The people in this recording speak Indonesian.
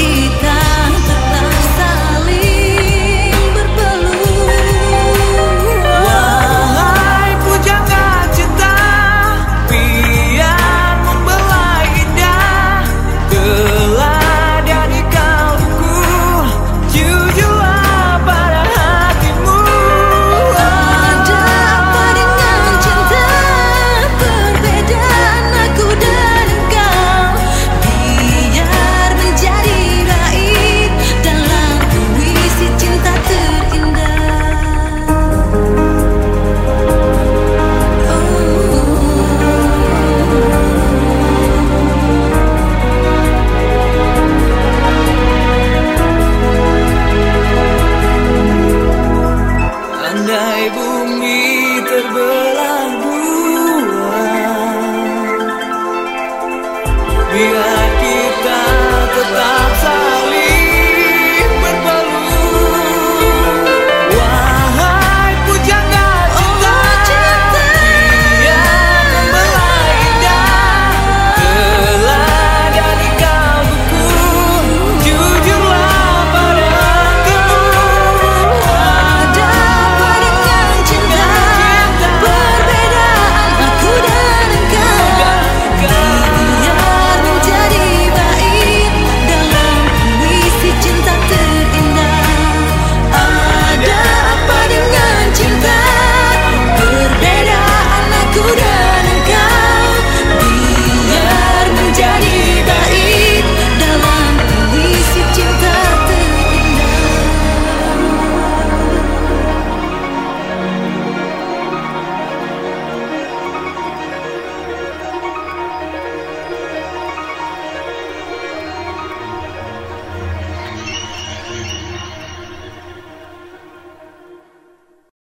he Biar kita tetap